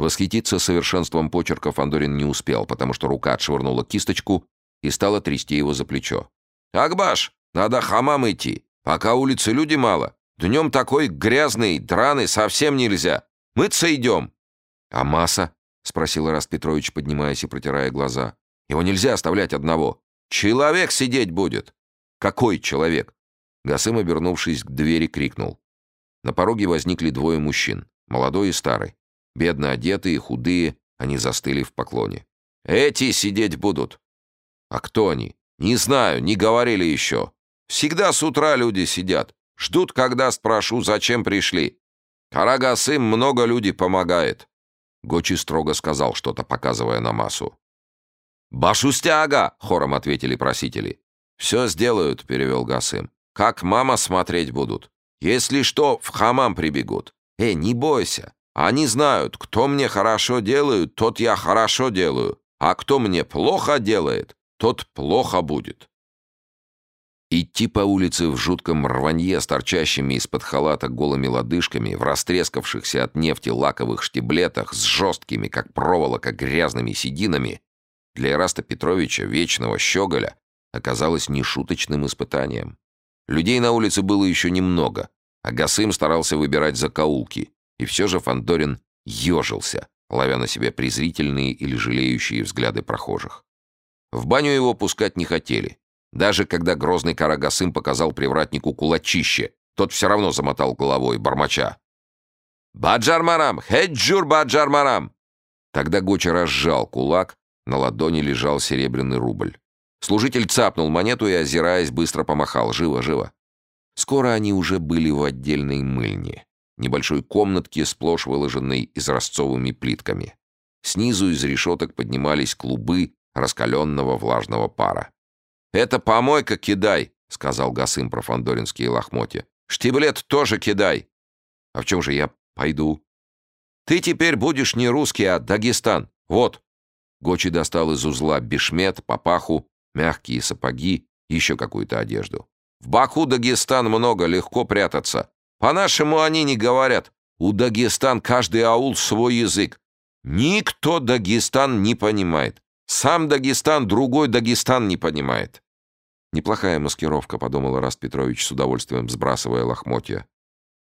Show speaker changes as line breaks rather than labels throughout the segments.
Восхититься совершенством почерка Фандорин не успел, потому что рука отшвырнула кисточку и стала трясти его за плечо. «Акбаш, надо хамам идти, пока улицы люди мало. Днем такой грязный, драный, совсем нельзя. Мыться идем». «А масса?» — спросил Раст Петрович, поднимаясь и протирая глаза. «Его нельзя оставлять одного. Человек сидеть будет». «Какой человек?» Гасым, обернувшись к двери, крикнул. На пороге возникли двое мужчин, молодой и старый. Бедно одетые, худые, они застыли в поклоне. «Эти сидеть будут». «А кто они?» «Не знаю, не говорили еще. Всегда с утра люди сидят. Ждут, когда спрошу, зачем пришли. Карагасым много людей помогает». Гочи строго сказал что-то, показывая на массу. «Башустяга!» — хором ответили просители. «Все сделают», — перевел Гасым. «Как мама смотреть будут. Если что, в хамам прибегут. Эй, не бойся. Они знают, кто мне хорошо делает, тот я хорошо делаю. А кто мне плохо делает, тот плохо будет». Идти по улице в жутком рванье с торчащими из-под халата голыми лодыжками, в растрескавшихся от нефти лаковых штиблетах, с жесткими, как проволока, грязными сединами, для Ираста Петровича, вечного щеголя, оказалось нешуточным испытанием. Людей на улице было еще немного, а Гасым старался выбирать закоулки, и все же Фандорин ежился, ловя на себе презрительные или жалеющие взгляды прохожих. В баню его пускать не хотели. Даже когда грозный Карагасым показал привратнику кулачище, тот все равно замотал головой, бормоча. «Баджар-марам! Хеджур баджар-марам!» Тогда Гоча разжал кулак, на ладони лежал серебряный рубль. Служитель цапнул монету и, озираясь, быстро помахал. «Живо, живо!» Скоро они уже были в отдельной мыльне, небольшой комнатке, сплошь выложенной изразцовыми плитками. Снизу из решеток поднимались клубы раскаленного влажного пара. «Это помойка кидай», — сказал Гасым про фандоринские лохмотья. «Штиблет тоже кидай». «А в чем же я пойду?» «Ты теперь будешь не русский, а Дагестан. Вот». Гочи достал из узла бешмет, папаху, мягкие сапоги, еще какую-то одежду. «В Баку Дагестан много, легко прятаться. По-нашему они не говорят. У Дагестан каждый аул свой язык. Никто Дагестан не понимает. Сам Дагестан другой Дагестан не понимает. Неплохая маскировка, подумал Раст Петрович с удовольствием сбрасывая лохмотья.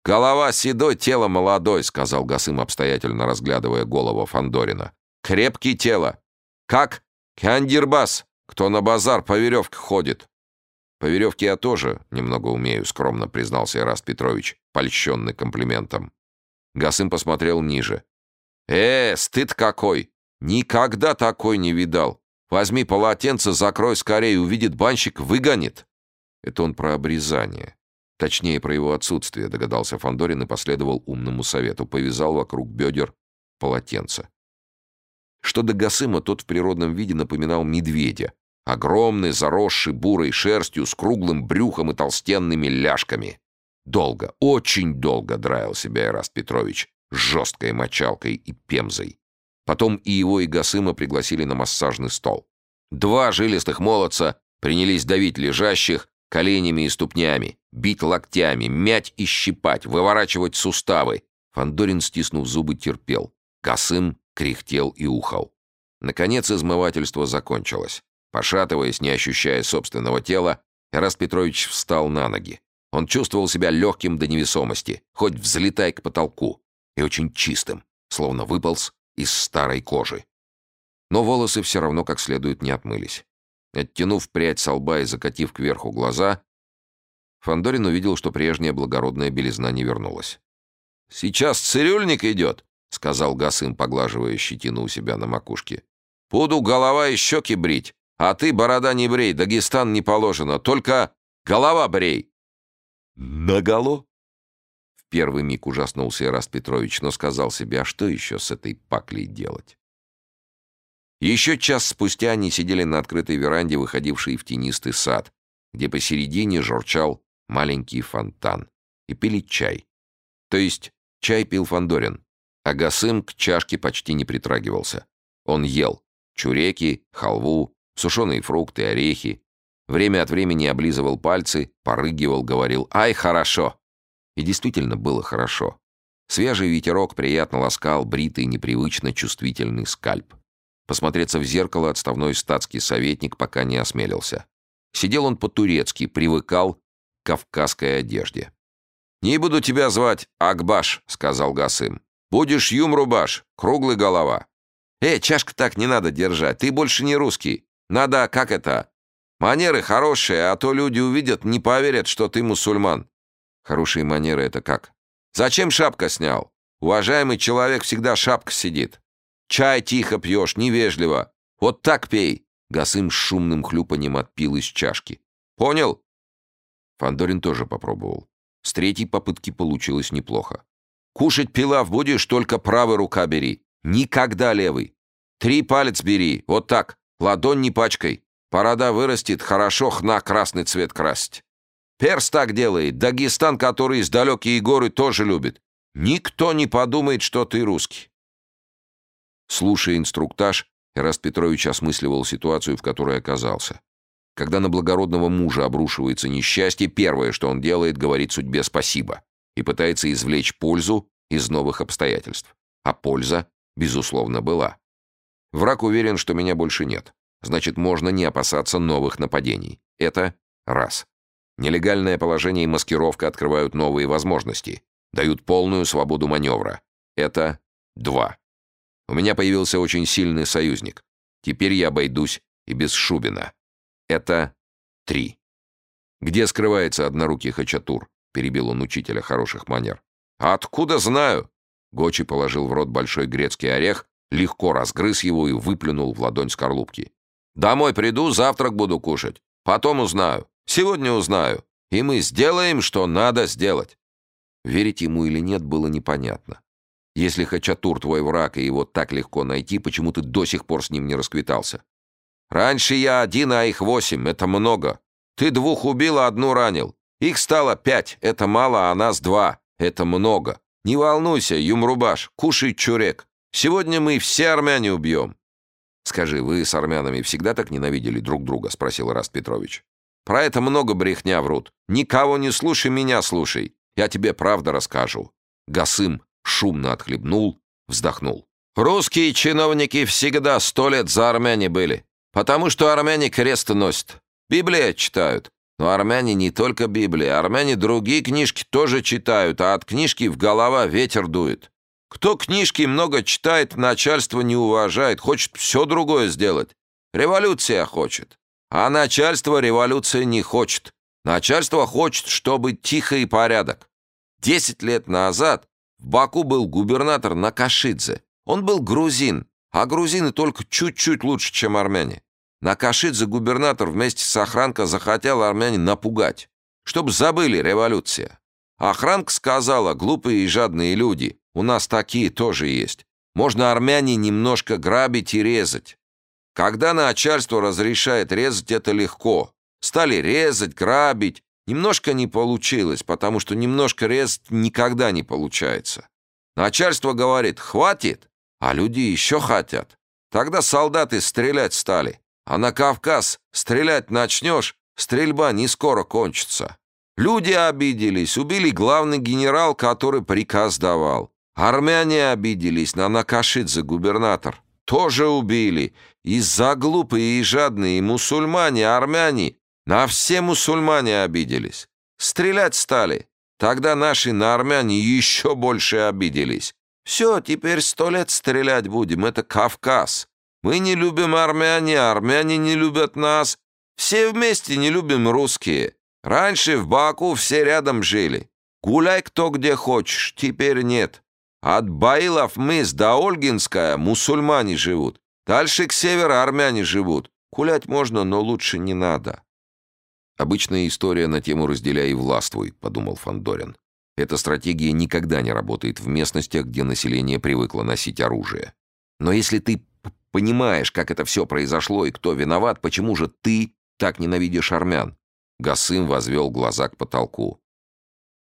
Голова седой, тело молодой, сказал Гасым обстоятельно разглядывая голову Фандорина. Крепкий тело. Как Кандирбас, кто на базар по веревке ходит. По веревке я тоже немного умею, скромно признался Раст Петрович, польщенный комплиментом. Гасым посмотрел ниже. «Э, стыд какой! Никогда такой не видал. Возьми полотенце, закрой скорее, увидит банщик, выгонит. Это он про обрезание. Точнее, про его отсутствие, догадался Фандорин и последовал умному совету. Повязал вокруг бедер полотенце. Что до Гасыма, тот в природном виде напоминал медведя. Огромный, заросший бурой шерстью, с круглым брюхом и толстенными ляжками. Долго, очень долго драил себя Ираст Петрович жесткой мочалкой и пемзой. Потом и его, и Гасыма пригласили на массажный стол. Два жилистых молодца принялись давить лежащих коленями и ступнями, бить локтями, мять и щипать, выворачивать суставы. Фандорин, стиснув зубы, терпел. Гасым кряхтел и ухал. Наконец измывательство закончилось. Пошатываясь, не ощущая собственного тела, Эраст Петрович встал на ноги. Он чувствовал себя легким до невесомости, хоть взлетай к потолку, и очень чистым, словно выполз из старой кожи. Но волосы все равно как следует не отмылись. Оттянув прядь со лба и закатив кверху глаза, Фандорин увидел, что прежняя благородная белизна не вернулась. «Сейчас цирюльник идет», — сказал Гасым, поглаживая щетину у себя на макушке. «Буду голова и щеки брить, а ты борода не брей, Дагестан не положено, только голова брей». «Наголо?» первый миг ужаснулся Ираст Петрович, но сказал себе, а что еще с этой паклей делать? Еще час спустя они сидели на открытой веранде, выходившей в тенистый сад, где посередине журчал маленький фонтан, и пили чай. То есть чай пил Фандорин, а Гасым к чашке почти не притрагивался. Он ел чуреки, халву, сушеные фрукты, орехи. Время от времени облизывал пальцы, порыгивал, говорил «Ай, хорошо!» И действительно было хорошо. Свежий ветерок приятно ласкал бритый, непривычно чувствительный скальп. Посмотреться в зеркало отставной статский советник пока не осмелился. Сидел он по-турецки, привыкал к кавказской одежде. «Не буду тебя звать Акбаш», — сказал Гасым. «Будешь Юмрубаш, круглый голова». «Эй, чашка так не надо держать, ты больше не русский. Надо, как это? Манеры хорошие, а то люди увидят, не поверят, что ты мусульман». «Хорошие манеры — это как?» «Зачем шапка снял? Уважаемый человек всегда шапка сидит. Чай тихо пьешь, невежливо. Вот так пей». Гасым с шумным хлюпанием отпил из чашки. «Понял?» Фандорин тоже попробовал. С третьей попытки получилось неплохо. «Кушать пилав будешь, только правой рука бери. Никогда левый. Три палец бери, вот так, ладонь не пачкай. Порода вырастет, хорошо хна красный цвет красить. Перс так делает, Дагестан, который из далекие горы, тоже любит. Никто не подумает, что ты русский». Слушая инструктаж, Эраст Петрович осмысливал ситуацию, в которой оказался. Когда на благородного мужа обрушивается несчастье, первое, что он делает, говорит судьбе спасибо и пытается извлечь пользу из новых обстоятельств. А польза, безусловно, была. Враг уверен, что меня больше нет. Значит, можно не опасаться новых нападений. Это раз. Нелегальное положение и маскировка открывают новые возможности, дают полную свободу маневра. Это два. У меня появился очень сильный союзник. Теперь я обойдусь и без Шубина. Это три. «Где скрывается однорукий Хачатур?» — перебил он учителя хороших манер. «Откуда знаю?» Гочи положил в рот большой грецкий орех, легко разгрыз его и выплюнул в ладонь скорлупки. «Домой приду, завтрак буду кушать. Потом узнаю. Сегодня узнаю. И мы сделаем, что надо сделать». Верить ему или нет было непонятно. Если Хачатур твой враг, и его так легко найти, почему ты до сих пор с ним не расквитался? Раньше я один, а их восемь. Это много. Ты двух убил, а одну ранил. Их стало пять. Это мало, а нас два. Это много. Не волнуйся, Юмрубаш, кушай чурек. Сегодня мы все армяне убьем. «Скажи, вы с армянами всегда так ненавидели друг друга?» — спросил Раст Петрович. «Про это много брехня врут. Никого не слушай, меня слушай. Я тебе правда расскажу». Гасым шумно отхлебнул, вздохнул. «Русские чиновники всегда сто лет за армяне были. Потому что армяне крест носят. Библия читают. Но армяне не только Библия. Армяне другие книжки тоже читают, а от книжки в голова ветер дует. Кто книжки много читает, начальство не уважает, хочет все другое сделать. Революция хочет. А начальство революции не хочет. Начальство хочет, чтобы тихо и порядок. Десять лет назад в Баку был губернатор Накашидзе. Он был грузин, а грузины только чуть-чуть лучше, чем армяне. Накашидзе губернатор вместе с охранкой захотел армяне напугать, чтобы забыли революция. Охранка сказала, глупые и жадные люди, у нас такие тоже есть. Можно армяне немножко грабить и резать. Когда начальство разрешает резать, это легко. Стали резать, грабить. Немножко не получилось, потому что немножко резать никогда не получается. Начальство говорит «хватит», а люди еще хотят. Тогда солдаты стрелять стали. А на Кавказ стрелять начнешь, стрельба не скоро кончится. Люди обиделись, убили главный генерал, который приказ давал. Армяне обиделись на Накашидзе губернатор. Тоже убили. Из-за глупые и жадные мусульмане, армяне, на все мусульмане обиделись. Стрелять стали. Тогда наши на армяне еще больше обиделись. Все, теперь сто лет стрелять будем. Это Кавказ. Мы не любим армяне, армяне не любят нас. Все вместе не любим русские. Раньше в Баку все рядом жили. Гуляй кто где хочешь, теперь нет. От Баилов мыс до Ольгинская мусульмане живут. Дальше к северу армяне живут. Гулять можно, но лучше не надо. Обычная история на тему «разделяй и властвуй», — подумал Фандорин. Эта стратегия никогда не работает в местностях, где население привыкло носить оружие. Но если ты понимаешь, как это все произошло и кто виноват, почему же ты так ненавидишь армян? Гасым возвел глаза к потолку.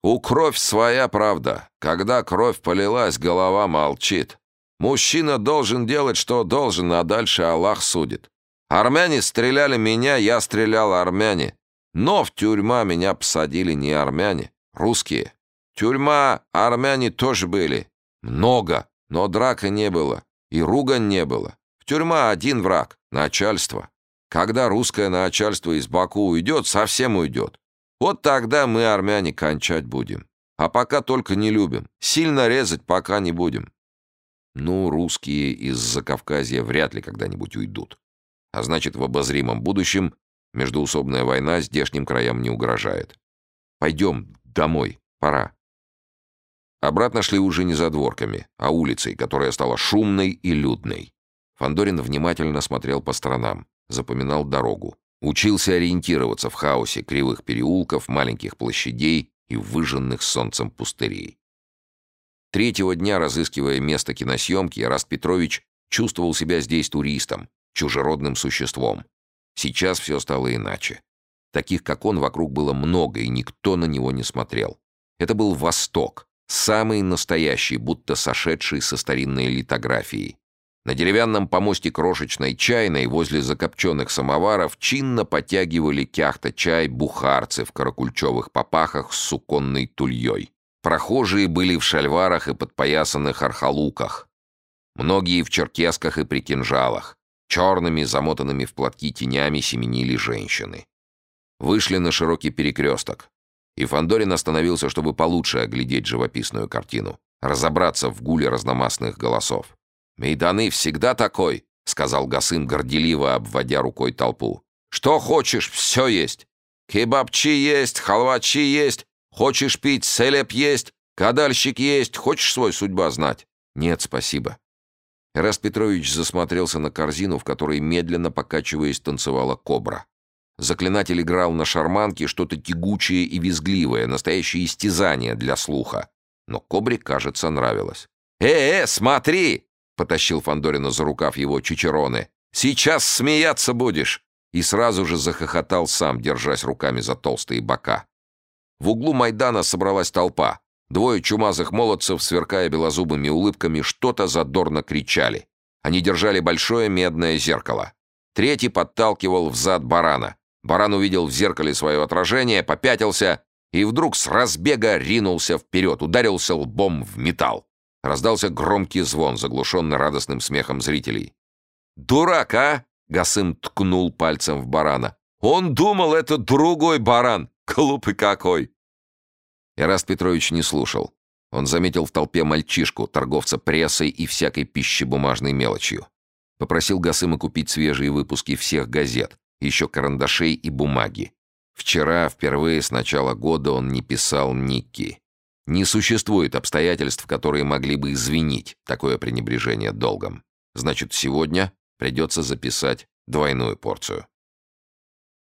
«У кровь своя правда. Когда кровь полилась, голова молчит. Мужчина должен делать, что должен, а дальше Аллах судит. Армяне стреляли меня, я стрелял армяне. Но в тюрьма меня посадили не армяне, русские. Тюрьма, армяне тоже были. Много, но драка не было. И ругань не было. В тюрьма один враг — начальство. Когда русское начальство из Баку уйдет, совсем уйдет. Вот тогда мы, армяне, кончать будем. А пока только не любим. Сильно резать пока не будем. Ну, русские из Закавказья вряд ли когда-нибудь уйдут. А значит, в обозримом будущем междуусобная война здешним краям не угрожает. Пойдем домой, пора. Обратно шли уже не задворками, а улицей, которая стала шумной и людной. Фандорин внимательно смотрел по сторонам, запоминал дорогу, учился ориентироваться в хаосе кривых переулков, маленьких площадей и выжженных солнцем пустырей. Третьего дня, разыскивая место киносъемки, Раст Петрович чувствовал себя здесь туристом, чужеродным существом. Сейчас все стало иначе. Таких, как он, вокруг было много, и никто на него не смотрел. Это был Восток, самый настоящий, будто сошедший со старинной литографией. На деревянном помосте крошечной чайной возле закопченных самоваров чинно потягивали кяхта-чай бухарцы в каракульчевых попахах с суконной тульей. Прохожие были в шальварах и подпоясанных архалуках. Многие в черкесках и при кинжалах. Черными, замотанными в платки тенями семенили женщины. Вышли на широкий перекресток. И Фандорин остановился, чтобы получше оглядеть живописную картину, разобраться в гуле разномастных голосов. «Мейданы всегда такой», — сказал Гасым, горделиво обводя рукой толпу. «Что хочешь, все есть. Кебабчи есть, халвачи есть, хочешь пить, селеп есть, кадальщик есть, хочешь свой судьба знать?» «Нет, спасибо». Эраст Петрович засмотрелся на корзину, в которой, медленно покачиваясь, танцевала кобра. Заклинатель играл на шарманке что-то тягучее и визгливое, настоящее истязание для слуха. Но кобре, кажется, нравилось. «Э-э, смотри!» — потащил Фандорина за рукав его чичероны. «Сейчас смеяться будешь!» И сразу же захохотал сам, держась руками за толстые бока. В углу Майдана собралась толпа. Двое чумазых молодцев, сверкая белозубыми улыбками, что-то задорно кричали. Они держали большое медное зеркало. Третий подталкивал взад барана. Баран увидел в зеркале свое отражение, попятился и вдруг с разбега ринулся вперед, ударился лбом в металл. Раздался громкий звон, заглушенный радостным смехом зрителей. «Дурак, а?» — Гасым ткнул пальцем в барана. «Он думал, это другой баран! Глупый какой!» Ираст Петрович не слушал. Он заметил в толпе мальчишку, торговца прессой и всякой пищебумажной мелочью. Попросил Гасыма купить свежие выпуски всех газет, еще карандашей и бумаги. Вчера, впервые с начала года, он не писал Никки. Не существует обстоятельств, которые могли бы извинить такое пренебрежение долгом. Значит, сегодня придется записать двойную порцию.